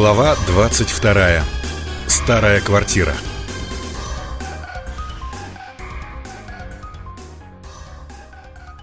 Глава 22. Старая квартира.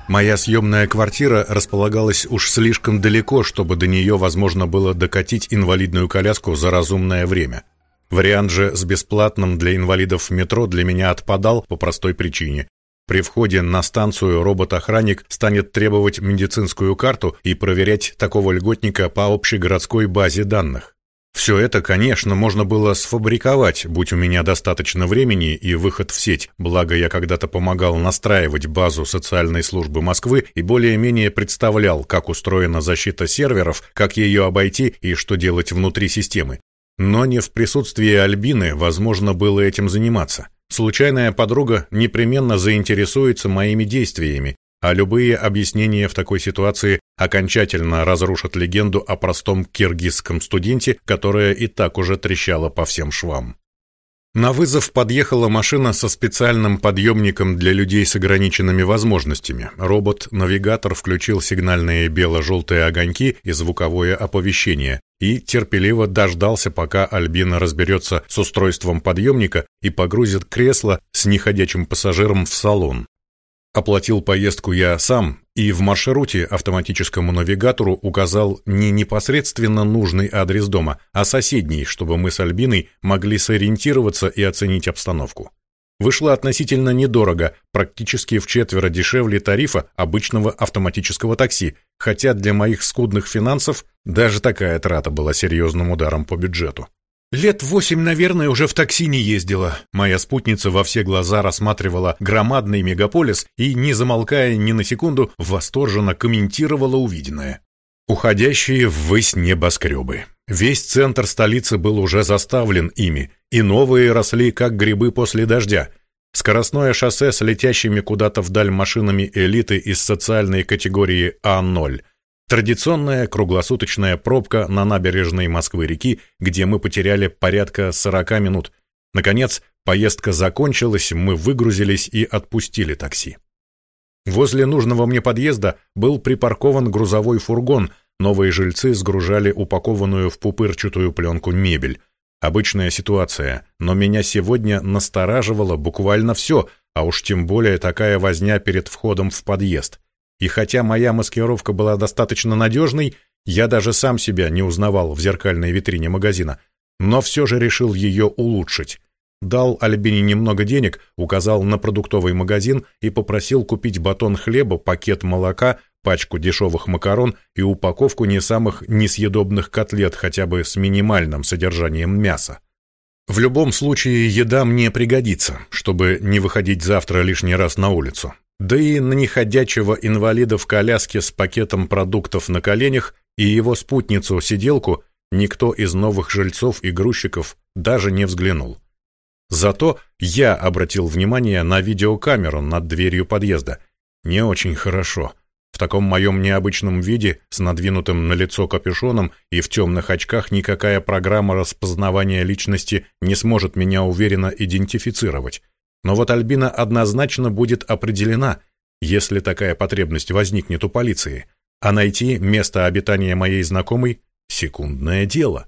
Моя съемная квартира располагалась уж слишком далеко, чтобы до нее возможно было докатить инвалидную коляску за разумное время. Вариант же с бесплатным для инвалидов метро для меня отпадал по простой причине. При входе на станцию робот-охранник станет требовать медицинскую карту и проверять такого льготника по общегородской базе данных. Все это, конечно, можно было сфабриковать, будь у меня достаточно времени и выход в сеть, благо я когда-то помогал настраивать базу социальной службы Москвы и более-менее представлял, как устроена защита серверов, как ее обойти и что делать внутри системы. Но не в присутствии Альбины возможно было этим заниматься. Случайная подруга непременно заинтересуется моими действиями, а любые объяснения в такой ситуации окончательно разрушат легенду о простом киргизском студенте, которая и так уже трещала по всем швам. На вызов подъехала машина со специальным подъемником для людей с ограниченными возможностями. Робот-навигатор включил сигнальные бело-желтые огоньки и звуковое оповещение и терпеливо дождался, пока Альбина разберется с устройством подъемника и погрузит кресло с неходячим пассажиром в салон. Оплатил поездку я сам и в маршруте автоматическому навигатору указал не непосредственно нужный адрес дома, а соседний, чтобы мы с Альбиной могли сориентироваться и оценить обстановку. Вышло относительно недорого, практически в четверо дешевле тарифа обычного автоматического такси, хотя для моих скудных финансов даже такая трата была серьезным ударом по бюджету. Лет восемь, наверное, уже в такси не ездила. Моя спутница во все глаза рассматривала громадный мегаполис и, не замолкая ни на секунду, восторженно комментировала увиденное. Уходящие ввысь небоскребы. Весь центр столицы был уже заставлен ими, и новые росли, как грибы после дождя. Скоростное шоссе с летящими куда-то вдаль машинами элиты из социальной категории А0 – Традиционная круглосуточная пробка на набережной Москвы-реки, где мы потеряли порядка 40 минут. Наконец, поездка закончилась, мы выгрузились и отпустили такси. Возле нужного мне подъезда был припаркован грузовой фургон, новые жильцы сгружали упакованную в пупырчатую пленку мебель. Обычная ситуация, но меня сегодня настораживало буквально все, а уж тем более такая возня перед входом в подъезд. И хотя моя маскировка была достаточно надежной, я даже сам себя не узнавал в зеркальной витрине магазина, но все же решил ее улучшить. Дал Альбине немного денег, указал на продуктовый магазин и попросил купить батон хлеба, пакет молока, пачку дешевых макарон и упаковку не самых несъедобных котлет хотя бы с минимальным содержанием мяса. В любом случае еда мне пригодится, чтобы не выходить завтра лишний раз на улицу. Да и на неходячего инвалида в коляске с пакетом продуктов на коленях и его спутницу-сиделку никто из новых жильцов и грузчиков даже не взглянул. Зато я обратил внимание на видеокамеру над дверью подъезда. Не очень хорошо. В таком моем необычном виде, с надвинутым на лицо капюшоном и в темных очках, никакая программа распознавания личности не сможет меня уверенно идентифицировать. Но вот Альбина однозначно будет определена, если такая потребность возникнет у полиции, а найти место обитания моей знакомой – секундное дело.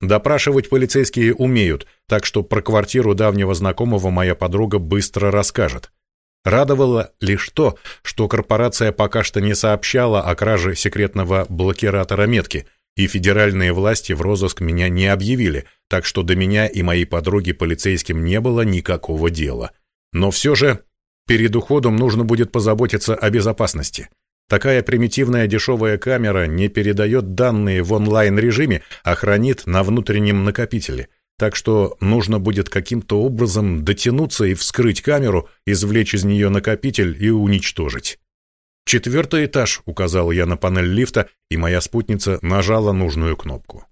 Допрашивать полицейские умеют, так что про квартиру давнего знакомого моя подруга быстро расскажет. Радовало лишь то, что корпорация пока что не сообщала о краже секретного блокиратора метки – и федеральные власти в розыск меня не объявили, так что до меня и моей подруги полицейским не было никакого дела. Но все же перед уходом нужно будет позаботиться о безопасности. Такая примитивная дешевая камера не передает данные в онлайн-режиме, а хранит на внутреннем накопителе. Так что нужно будет каким-то образом дотянуться и вскрыть камеру, извлечь из нее накопитель и уничтожить. «Четвертый этаж», — указал я на панель лифта, и моя спутница нажала нужную кнопку.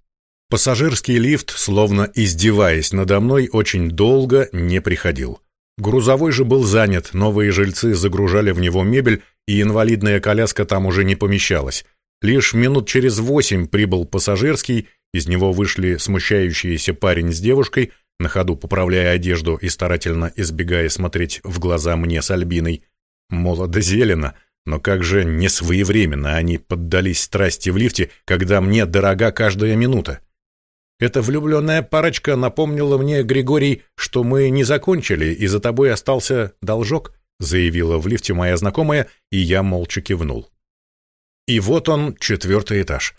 Пассажирский лифт, словно издеваясь надо мной, очень долго не приходил. Грузовой же был занят, новые жильцы загружали в него мебель, и инвалидная коляска там уже не помещалась. Лишь минут через восемь прибыл пассажирский, из него вышли смущающийся парень с девушкой, на ходу поправляя одежду и старательно избегая смотреть в глаза мне с Альбиной. Молодо-зелено — но как же несвоевременно они поддались страсти в лифте, когда мне дорога каждая минута. Эта влюбленная парочка напомнила мне, Григорий, что мы не закончили, и за тобой остался должок», заявила в лифте моя знакомая, и я молча кивнул. И вот он, четвертый этаж.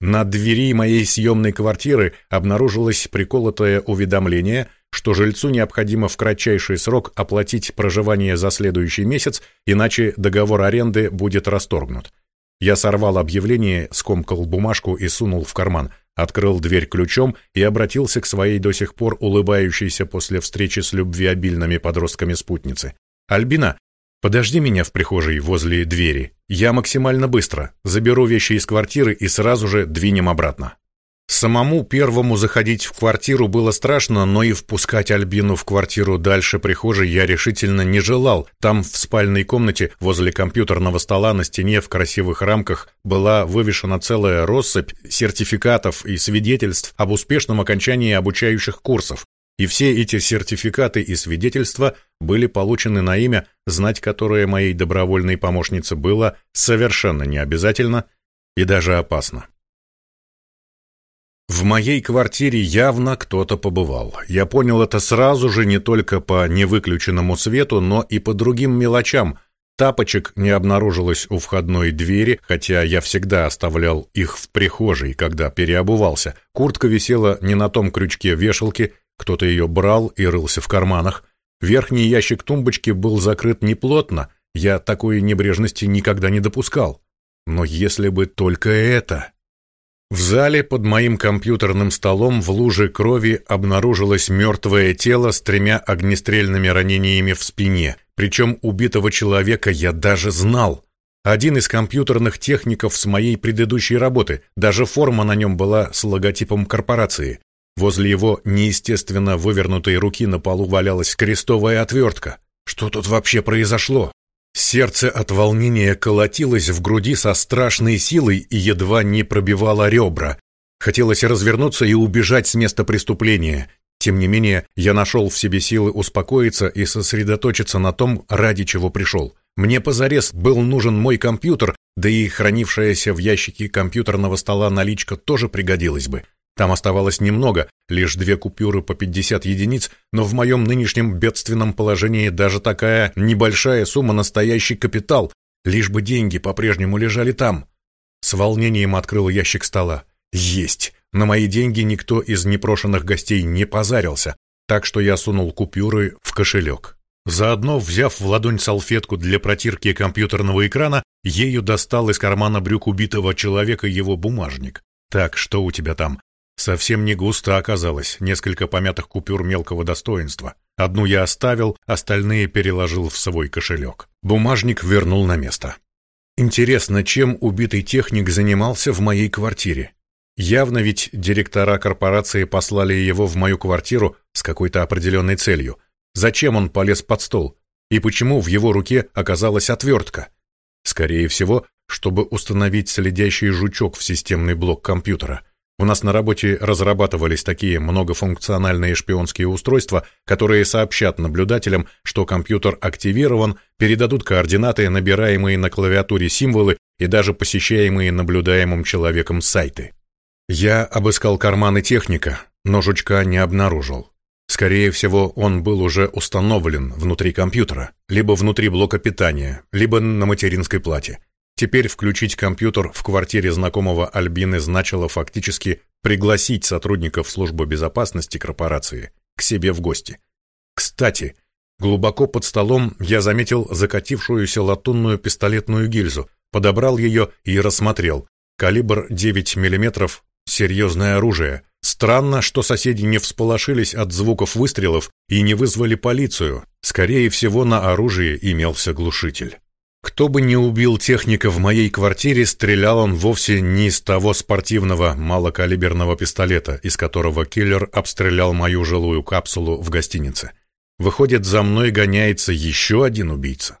На двери моей съемной квартиры обнаружилось приколотое уведомление, что жильцу необходимо в кратчайший срок оплатить проживание за следующий месяц, иначе договор аренды будет расторгнут. Я сорвал объявление, скомкал бумажку и сунул в карман, открыл дверь ключом и обратился к своей до сих пор улыбающейся после встречи с любвеобильными подростками спутнице. «Альбина, подожди меня в прихожей возле двери. Я максимально быстро. Заберу вещи из квартиры и сразу же двинем обратно». Самому первому заходить в квартиру было страшно, но и впускать Альбину в квартиру дальше прихожей я решительно не желал. Там, в спальной комнате, возле компьютерного стола на стене в красивых рамках была вывешена целая россыпь сертификатов и свидетельств об успешном окончании обучающих курсов. И все эти сертификаты и свидетельства были получены на имя, знать которое моей добровольной помощнице было совершенно необязательно и даже опасно. В моей квартире явно кто-то побывал. Я понял это сразу же не только по невыключенному свету, но и по другим мелочам. Тапочек не обнаружилось у входной двери, хотя я всегда оставлял их в прихожей, когда переобувался. Куртка висела не на том крючке вешалки, кто-то ее брал и рылся в карманах. Верхний ящик тумбочки был закрыт неплотно, я такой небрежности никогда не допускал. Но если бы только это... В зале под моим компьютерным столом в луже крови обнаружилось мертвое тело с тремя огнестрельными ранениями в спине. Причем убитого человека я даже знал. Один из компьютерных техников с моей предыдущей работы, даже форма на нем была с логотипом корпорации. Возле его неестественно вывернутой руки на полу валялась крестовая отвертка. Что тут вообще произошло? Сердце от волнения колотилось в груди со страшной силой и едва не пробивало ребра. Хотелось развернуться и убежать с места преступления. Тем не менее, я нашел в себе силы успокоиться и сосредоточиться на том, ради чего пришел. Мне позарез был нужен мой компьютер, да и хранившаяся в ящике компьютерного стола наличка тоже пригодилась бы. Там оставалось немного, лишь две купюры по 50 единиц, но в моем нынешнем бедственном положении даже такая небольшая сумма настоящий капитал, лишь бы деньги по-прежнему лежали там. С волнением открыл ящик стола. Есть! На мои деньги никто из непрошенных гостей не позарился, так что я сунул купюры в кошелек. Заодно, взяв в ладонь салфетку для протирки компьютерного экрана, ею достал из кармана брюк убитого человека его бумажник. «Так, что у тебя там?» Совсем не густо оказалось, несколько помятых купюр мелкого достоинства. Одну я оставил, остальные переложил в свой кошелек. Бумажник вернул на место. Интересно, чем убитый техник занимался в моей квартире? Явно ведь директора корпорации послали его в мою квартиру с какой-то определенной целью. Зачем он полез под стол? И почему в его руке оказалась отвертка? Скорее всего, чтобы установить следящий жучок в системный блок компьютера. У нас на работе разрабатывались такие многофункциональные шпионские устройства, которые сообщат наблюдателям, что компьютер активирован, передадут координаты, набираемые на клавиатуре символы и даже посещаемые наблюдаемым человеком сайты. Я обыскал карманы техника, но жучка не обнаружил. Скорее всего, он был уже установлен внутри компьютера, либо внутри блока питания, либо на материнской плате. Теперь включить компьютер в квартире знакомого Альбины значило фактически пригласить сотрудников службы безопасности корпорации к себе в гости. Кстати, глубоко под столом я заметил закатившуюся латунную пистолетную гильзу, подобрал ее и рассмотрел. Калибр 9 мм, серьезное оружие. Странно, что соседи не всполошились от звуков выстрелов и не вызвали полицию. Скорее всего, на оружии имелся глушитель. Кто бы ни убил техника в моей квартире, стрелял он вовсе не из того спортивного малокалиберного пистолета, из которого киллер обстрелял мою жилую капсулу в гостинице. Выходит, за мной гоняется еще один убийца,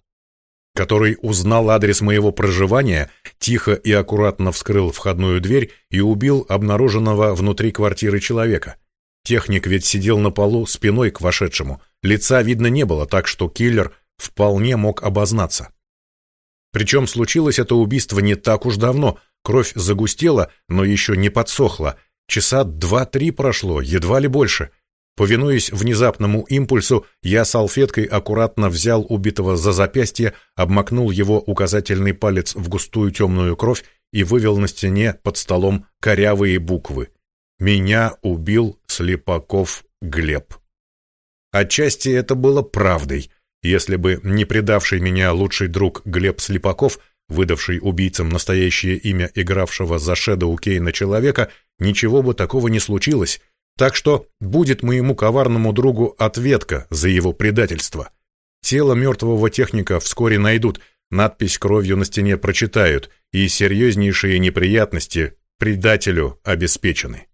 который узнал адрес моего проживания, тихо и аккуратно вскрыл входную дверь и убил обнаруженного внутри квартиры человека. Техник ведь сидел на полу спиной к вошедшему, лица видно не было, так что киллер вполне мог обознаться. Причем случилось это убийство не так уж давно, кровь загустела, но еще не подсохла. Часа два-три прошло, едва ли больше. Повинуясь внезапному импульсу, я салфеткой аккуратно взял убитого за запястье, обмакнул его указательный палец в густую темную кровь и вывел на стене под столом корявые буквы. «Меня убил Слепаков Глеб». Отчасти это было правдой. Если бы не предавший меня лучший друг Глеб Слепаков, выдавший убийцам настоящее имя игравшего за Шэдоу Кейна человека, ничего бы такого не случилось. Так что будет моему коварному другу ответка за его предательство. Тело мертвого техника вскоре найдут, надпись кровью на стене прочитают, и серьезнейшие неприятности предателю обеспечены.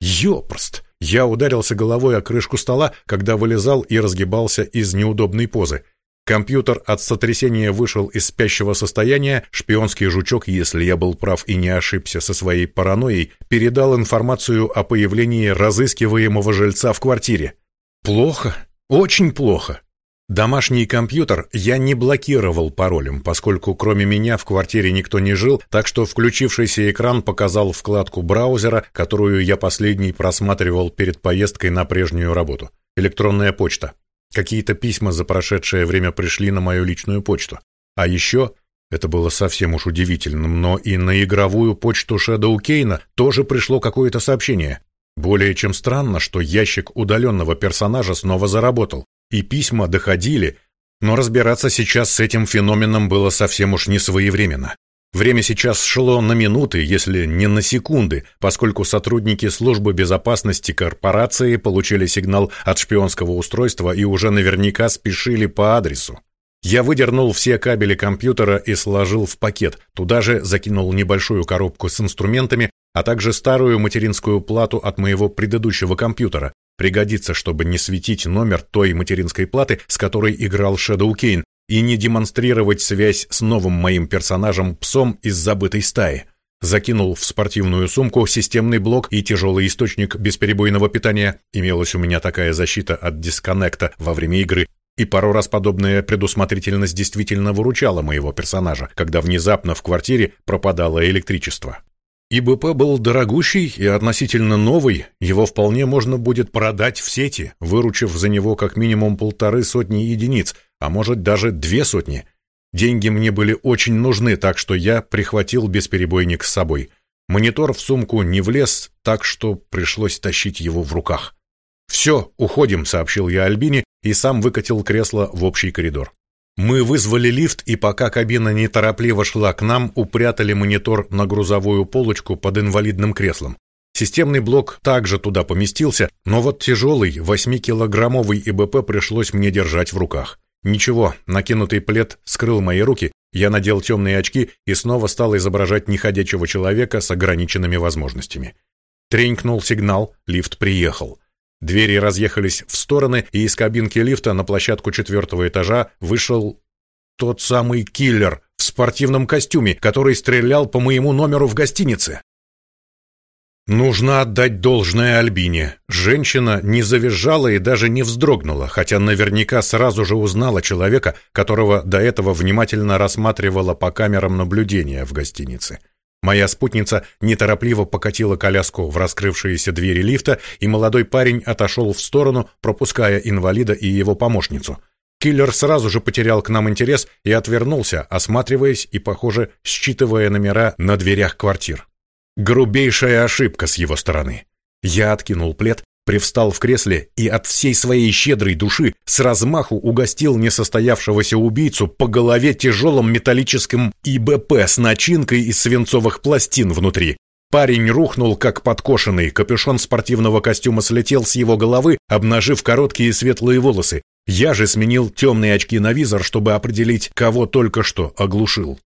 Ёпрст! Я ударился головой о крышку стола, когда вылезал и разгибался из неудобной позы. Компьютер от сотрясения вышел из спящего состояния, шпионский жучок, если я был прав и не ошибся со своей паранойей, передал информацию о появлении разыскиваемого жильца в квартире. Плохо, очень плохо. Домашний компьютер я не блокировал паролем, поскольку кроме меня в квартире никто не жил, так что включившийся экран показал вкладку браузера, которую я последний просматривал перед поездкой на прежнюю работу. Электронная почта. Какие-то письма за прошедшее время пришли на мою личную почту. А еще, это было совсем уж удивительным, но и на игровую почту Шэдоу Кейна тоже пришло какое-то сообщение. Более чем странно, что ящик удаленного персонажа снова заработал, и письма доходили, но разбираться сейчас с этим феноменом было совсем уж не своевременно. Время сейчас шло на минуты, если не на секунды, поскольку сотрудники службы безопасности корпорации получили сигнал от шпионского устройства и уже наверняка спешили по адресу. Я выдернул все кабели компьютера и сложил в пакет. Туда же закинул небольшую коробку с инструментами, а также старую материнскую плату от моего предыдущего компьютера. Пригодится, чтобы не светить номер той материнской платы, с которой играл Shadow Кейн, и не демонстрировать связь с новым моим персонажем псом из забытой стаи. Закинул в спортивную сумку системный блок и тяжелый источник бесперебойного питания. Имелась у меня такая защита от дисконнекта во время игры. И пару раз подобная предусмотрительность действительно выручала моего персонажа, когда внезапно в квартире пропадало электричество. ИБП был дорогущий и относительно новый, его вполне можно будет продать в сети, выручив за него как минимум полторы сотни единиц, а может даже две сотни. Деньги мне были очень нужны, так что я прихватил бесперебойник с собой. Монитор в сумку не влез, так что пришлось тащить его в руках. «Все, уходим», — сообщил я Альбине и сам выкатил кресло в общий коридор. Мы вызвали лифт, и пока кабина неторопливо шла к нам, упрятали монитор на грузовую полочку под инвалидным креслом. Системный блок также туда поместился, но вот тяжелый, 8-килограммовый ИБП пришлось мне держать в руках. Ничего, накинутый плед скрыл мои руки, я надел темные очки и снова стал изображать неходячего человека с ограниченными возможностями. Тренькнул сигнал, лифт приехал. Двери разъехались в стороны, и из кабинки лифта на площадку четвертого этажа вышел тот самый киллер в спортивном костюме, который стрелял по моему номеру в гостинице. Нужно отдать должное Альбине. Женщина не завизжала и даже не вздрогнула, хотя наверняка сразу же узнала человека, которого до этого внимательно рассматривала по камерам наблюдения в гостинице. Моя спутница неторопливо покатила коляску в раскрывшиеся двери лифта, и молодой парень отошел в сторону, пропуская инвалида и его помощницу. Киллер сразу же потерял к нам интерес и отвернулся, осматриваясь и, похоже, считывая номера на дверях квартир. Грубейшая ошибка с его стороны. Я откинул плед привстал в кресле и от всей своей щедрой души с размаху угостил несостоявшегося убийцу по голове тяжелым металлическим ИБП с начинкой из свинцовых пластин внутри. Парень рухнул, как подкошенный, капюшон спортивного костюма слетел с его головы, обнажив короткие светлые волосы. Я же сменил темные очки на визор, чтобы определить, кого только что оглушил.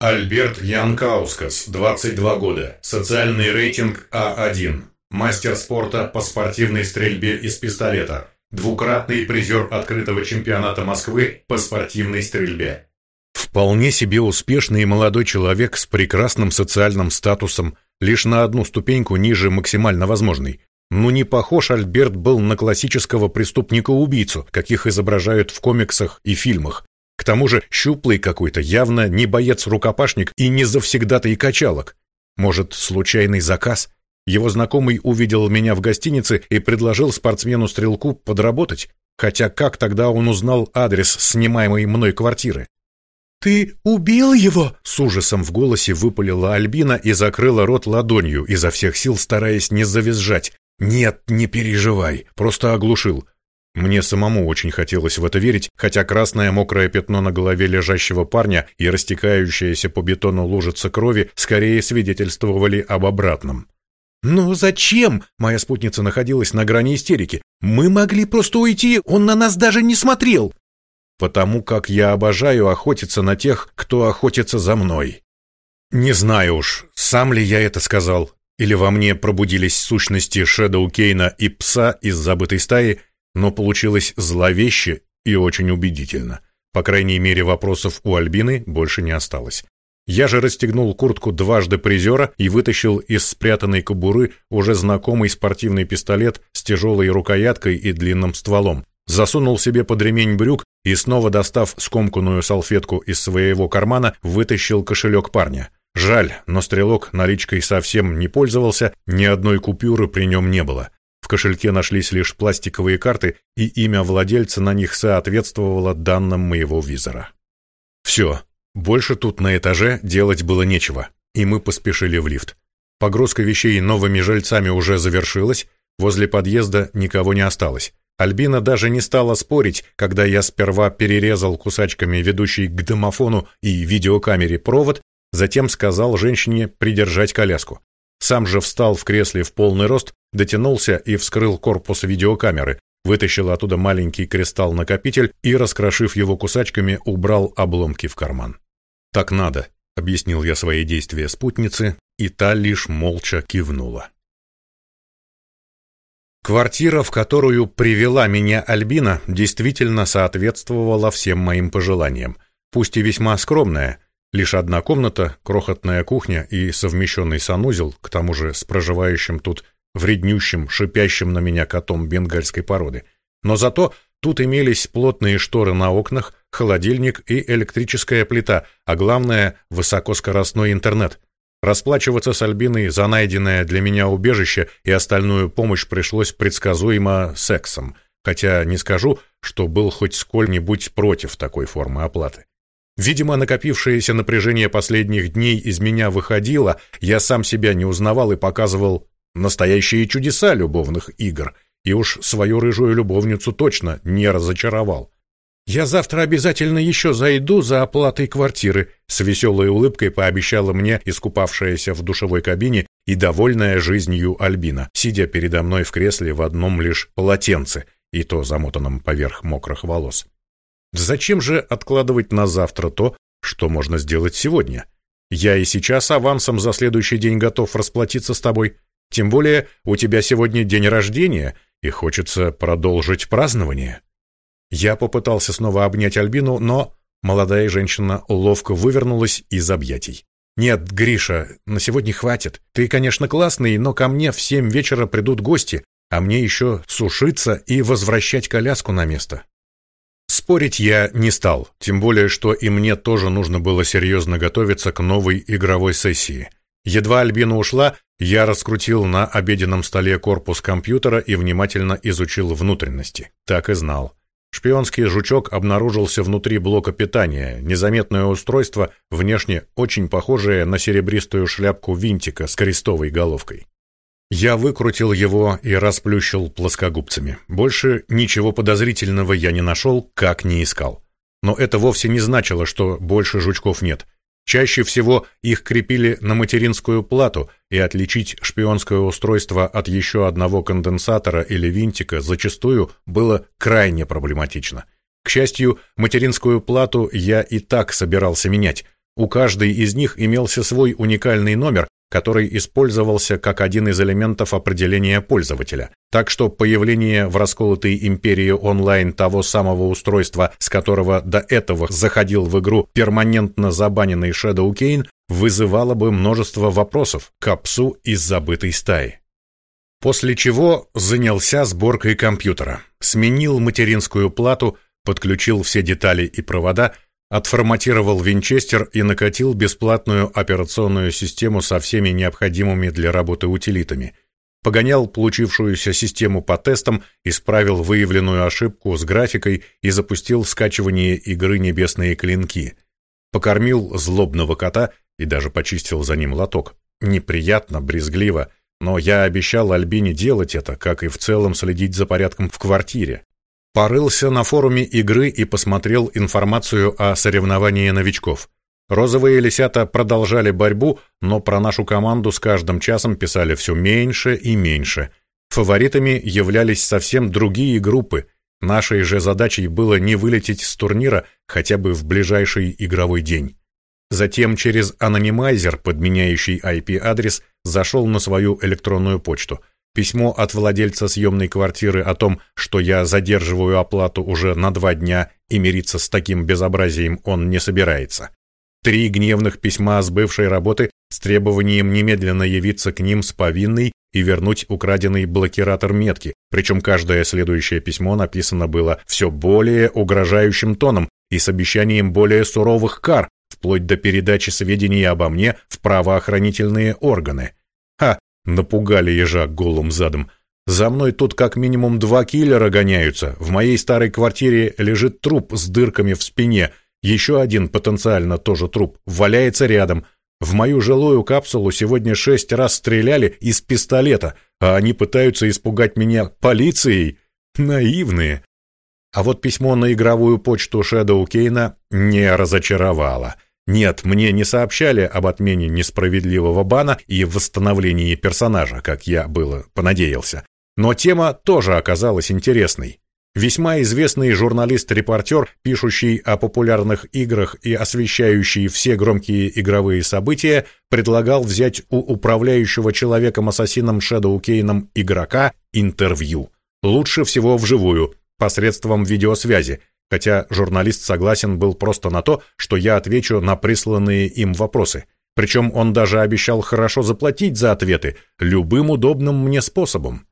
Альберт Янкаускас, 22 года, социальный рейтинг А1, мастер спорта по спортивной стрельбе из пистолета, двукратный призер открытого чемпионата Москвы по спортивной стрельбе. Вполне себе успешный молодой человек с прекрасным социальным статусом, лишь на одну ступеньку ниже максимально возможной. Ну не похож Альберт был на классического преступника-убийцу, каких изображают в комиксах и фильмах. К тому же щуплый какой-то, явно не боец-рукопашник и не завсегдатый качалок. Может, случайный заказ? Его знакомый увидел меня в гостинице и предложил спортсмену-стрелку подработать, хотя как тогда он узнал адрес снимаемой мной квартиры? «Ты убил его?» — с ужасом в голосе выпалила Альбина и закрыла рот ладонью, изо всех сил стараясь не завизжать. «Нет, не переживай, просто оглушил. Мне самому очень хотелось в это верить, хотя красное мокрое пятно на голове лежащего парня и растекающаяся по бетону лужица крови скорее свидетельствовали об обратном. «Ну зачем?» — моя спутница находилась на грани истерики. «Мы могли просто уйти, он на нас даже не смотрел!» «Потому как я обожаю охотиться на тех, кто охотится за мной». Не знаю уж, сам ли я это сказал, или во мне пробудились сущности Шэдоу Кейна и пса из забытой стаи, но получилось зловеще и очень убедительно. По крайней мере, вопросов у Альбины больше не осталось. Я же расстегнул куртку дважды призера и вытащил из спрятанной кобуры уже знакомый спортивный пистолет с тяжелой рукояткой и длинным стволом. Засунул себе под ремень брюк и снова достав скомканную салфетку из своего кармана, вытащил кошелек парня. Жаль, но стрелок наличкой совсем не пользовался, ни одной купюры при нем не было. В кошельке нашлись лишь пластиковые карты, и имя владельца на них соответствовало данным моего визора. Все, больше тут на этаже делать было нечего, и мы поспешили в лифт. Погрузка вещей новыми жильцами уже завершилась, возле подъезда никого не осталось. Альбина даже не стала спорить, когда я сперва перерезал кусачками ведущий к домофону и видеокамере провод, затем сказал женщине придержать коляску. Сам же встал в кресле в полный рост, дотянулся и вскрыл корпус видеокамеры, вытащил оттуда маленький кристалл-накопитель и, раскрошив его кусачками, убрал обломки в карман. «Так надо», — объяснил я свои действия спутнице, и та лишь молча кивнула. Квартира, в которую привела меня Альбина, действительно соответствовала всем моим пожеланиям, пусть и весьма скромная — Лишь одна комната, крохотная кухня и совмещенный санузел, к тому же с проживающим тут вреднющим, шипящим на меня котом бенгальской породы. Но зато тут имелись плотные шторы на окнах, холодильник и электрическая плита, а главное — высокоскоростной интернет. Расплачиваться с Альбиной за найденное для меня убежище и остальную помощь пришлось предсказуемо сексом, хотя не скажу, что был хоть сколь-нибудь против такой формы оплаты. Видимо, накопившееся напряжение последних дней из меня выходило, я сам себя не узнавал и показывал настоящие чудеса любовных игр, и уж свою рыжую любовницу точно не разочаровал. «Я завтра обязательно еще зайду за оплатой квартиры», с веселой улыбкой пообещала мне искупавшаяся в душевой кабине и довольная жизнью Альбина, сидя передо мной в кресле в одном лишь полотенце, и то замотанном поверх мокрых волос. Зачем же откладывать на завтра то, что можно сделать сегодня? Я и сейчас авансом за следующий день готов расплатиться с тобой. Тем более у тебя сегодня день рождения, и хочется продолжить празднование. Я попытался снова обнять Альбину, но молодая женщина ловко вывернулась из объятий. «Нет, Гриша, на сегодня хватит. Ты, конечно, классный, но ко мне в семь вечера придут гости, а мне еще сушиться и возвращать коляску на место. Спорить я не стал, тем более, что и мне тоже нужно было серьезно готовиться к новой игровой сессии. Едва Альбина ушла, я раскрутил на обеденном столе корпус компьютера и внимательно изучил внутренности. Так и знал. Шпионский жучок обнаружился внутри блока питания, незаметное устройство, внешне очень похожее на серебристую шляпку винтика с крестовой головкой. Я выкрутил его и расплющил плоскогубцами. Больше ничего подозрительного я не нашел, как не искал. Но это вовсе не значило, что больше жучков нет. Чаще всего их крепили на материнскую плату, и отличить шпионское устройство от еще одного конденсатора или винтика зачастую было крайне проблематично. К счастью, материнскую плату я и так собирался менять. У каждой из них имелся свой уникальный номер, который использовался как один из элементов определения пользователя. Так что появление в расколотой империи онлайн того самого устройства, с которого до этого заходил в игру перманентно забаненный Shadow Kane, вызывало бы множество вопросов к псу из забытой стаи. После чего занялся сборкой компьютера, сменил материнскую плату, подключил все детали и провода, Отформатировал винчестер и накатил бесплатную операционную систему со всеми необходимыми для работы утилитами. Погонял получившуюся систему по тестам, исправил выявленную ошибку с графикой и запустил скачивание игры «Небесные клинки». Покормил злобного кота и даже почистил за ним лоток. Неприятно, брезгливо, но я обещал Альбине делать это, как и в целом следить за порядком в квартире. Порылся на форуме игры и посмотрел информацию о соревновании новичков. Розовые лисята продолжали борьбу, но про нашу команду с каждым часом писали все меньше и меньше. Фаворитами являлись совсем другие группы. Нашей же задачей было не вылететь с турнира хотя бы в ближайший игровой день. Затем через анонимайзер, подменяющий IP-адрес, зашел на свою электронную почту. Письмо от владельца съемной квартиры о том, что я задерживаю оплату уже на два дня и мириться с таким безобразием он не собирается. Три гневных письма с бывшей работы с требованием немедленно явиться к ним с повинной и вернуть украденный блокиратор метки, причем каждое следующее письмо написано было все более угрожающим тоном и с обещанием более суровых кар, вплоть до передачи сведений обо мне в правоохранительные органы. Напугали ежа голым задом. За мной тут как минимум два киллера гоняются. В моей старой квартире лежит труп с дырками в спине. Еще один потенциально тоже труп валяется рядом. В мою жилую капсулу сегодня шесть раз стреляли из пистолета, а они пытаются испугать меня полицией. Наивные. А вот письмо на игровую почту Шэдоу Кейна не разочаровало. Нет, мне не сообщали об отмене несправедливого бана и восстановлении персонажа, как я было понадеялся. Но тема тоже оказалась интересной. Весьма известный журналист-репортер, пишущий о популярных играх и освещающий все громкие игровые события, предлагал взять у управляющего человеком-ассасином Шэдоу Кейном игрока интервью. Лучше всего вживую, посредством видеосвязи, хотя журналист согласен был просто на то, что я отвечу на присланные им вопросы. Причем он даже обещал хорошо заплатить за ответы любым удобным мне способом.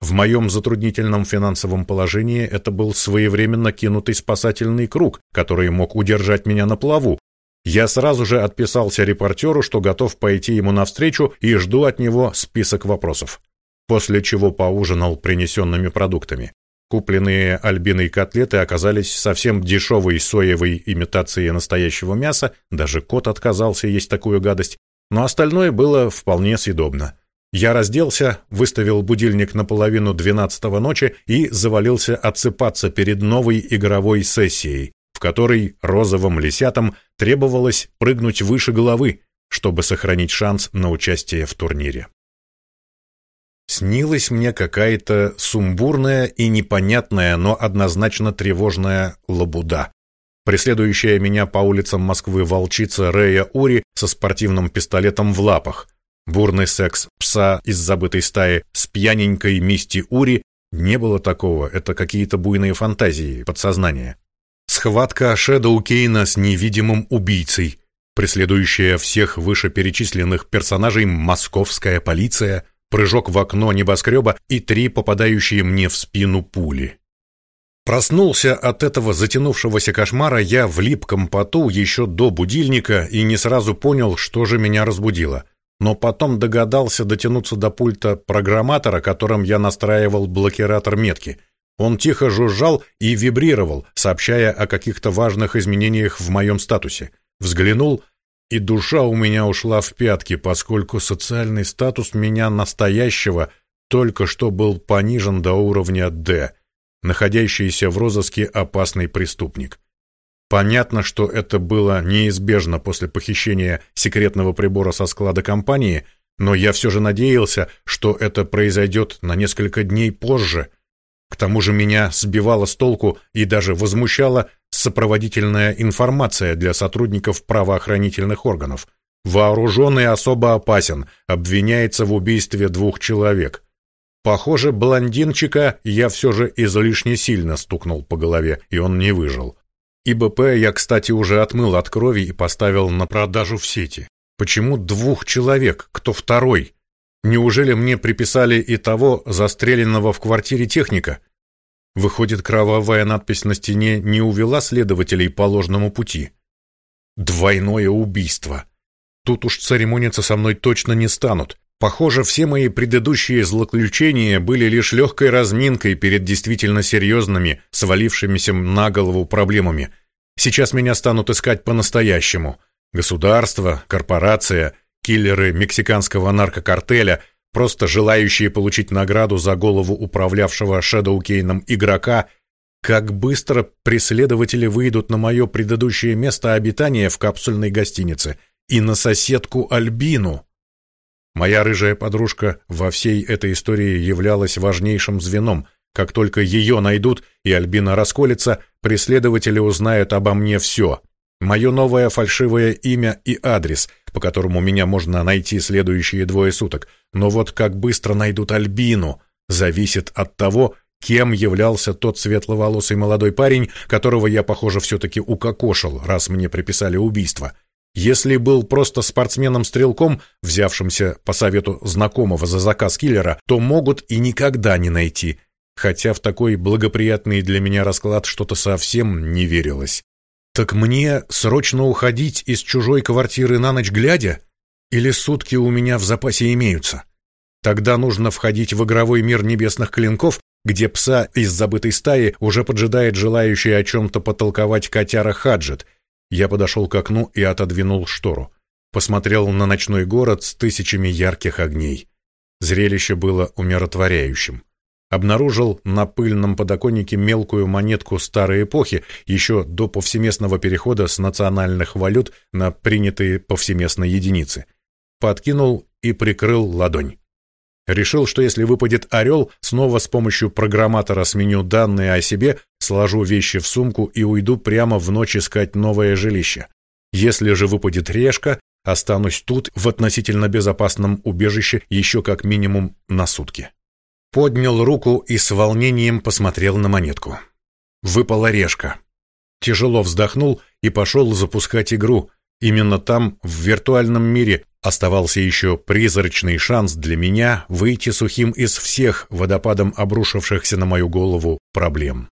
В моем затруднительном финансовом положении это был своевременно кинутый спасательный круг, который мог удержать меня на плаву. Я сразу же отписался репортеру, что готов пойти ему навстречу и жду от него список вопросов. После чего поужинал принесенными продуктами. Купленные Альбиной котлеты оказались совсем дешевой соевой имитацией настоящего мяса, даже кот отказался есть такую гадость, но остальное было вполне съедобно. Я разделся, выставил будильник на половину двенадцатого ночи и завалился отсыпаться перед новой игровой сессией, в которой розовым лисятам требовалось прыгнуть выше головы, чтобы сохранить шанс на участие в турнире. Снилась мне какая-то сумбурная и непонятная, но однозначно тревожная лабуда. Преследующая меня по улицам Москвы волчица Рея Ури со спортивным пистолетом в лапах. Бурный секс пса из забытой стаи с пьяненькой Мисти Ури не было такого, это какие-то буйные фантазии, подсознания. Схватка Шэдоу Кейна с невидимым убийцей, преследующая всех вышеперечисленных персонажей московская полиция, прыжок в окно небоскреба и три попадающие мне в спину пули. Проснулся от этого затянувшегося кошмара я в липком поту еще до будильника и не сразу понял, что же меня разбудило. Но потом догадался дотянуться до пульта программатора, которым я настраивал блокиратор метки. Он тихо жужжал и вибрировал, сообщая о каких-то важных изменениях в моем статусе. Взглянул и душа у меня ушла в пятки, поскольку социальный статус меня настоящего только что был понижен до уровня «Д», находящийся в розыске опасный преступник. Понятно, что это было неизбежно после похищения секретного прибора со склада компании, но я все же надеялся, что это произойдет на несколько дней позже. К тому же меня сбивало с толку и даже возмущало сопроводительная информация для сотрудников правоохранительных органов. Вооруженный особо опасен, обвиняется в убийстве двух человек. Похоже, блондинчика я все же излишне сильно стукнул по голове, и он не выжил. ИБП я, кстати, уже отмыл от крови и поставил на продажу в сети. Почему двух человек? Кто второй? Неужели мне приписали и того застреленного в квартире техника? Выходит, кровавая надпись на стене не увела следователей по ложному пути. Двойное убийство. Тут уж церемониться со мной точно не станут. Похоже, все мои предыдущие злоключения были лишь легкой разминкой перед действительно серьезными, свалившимися на голову проблемами. Сейчас меня станут искать по-настоящему. Государство, корпорация, киллеры мексиканского наркокартеля, просто желающие получить награду за голову управлявшего Шэдоукейном игрока — как быстро преследователи выйдут на мое предыдущее место обитания в капсульной гостинице и на соседку Альбину. Моя рыжая подружка во всей этой истории являлась важнейшим звеном. Как только ее найдут и Альбина расколется, преследователи узнают обо мне все. Мое новое фальшивое имя и адрес, по которому меня можно найти следующие двое суток. Но вот как быстро найдут Альбину, зависит от того, Кем являлся тот светловолосый молодой парень, которого я, похоже, все-таки укокошил, раз мне приписали убийство? Если был просто спортсменом-стрелком, взявшимся по совету знакомого за заказ киллера, то могут и никогда не найти. Хотя в такой благоприятный для меня расклад что-то совсем не верилось. Так мне срочно уходить из чужой квартиры на ночь глядя? Или сутки у меня в запасе имеются? Тогда нужно входить в игровой мир небесных клинков где пса из забытой стаи уже поджидает желающий о чем-то потолковать котяра Хаджет. Я подошел к окну и отодвинул штору. Посмотрел на ночной город с тысячами ярких огней. Зрелище было умиротворяющим. Обнаружил на пыльном подоконнике мелкую монетку старой эпохи, еще до повсеместного перехода с национальных валют на принятые повсеместно единицы. Подкинул и прикрыл ладонь. Решил, что если выпадет орел, снова с помощью программатора сменю данные о себе, сложу вещи в сумку и уйду прямо в ночь искать новое жилище. Если же выпадет решка, останусь тут в относительно безопасном убежище еще как минимум на сутки. Поднял руку и с волнением посмотрел на монетку. Выпала решка. Тяжело вздохнул и пошел запускать игру. Именно там, в виртуальном мире, Оставался еще призрачный шанс для меня выйти сухим из всех водопадом обрушившихся на мою голову проблем.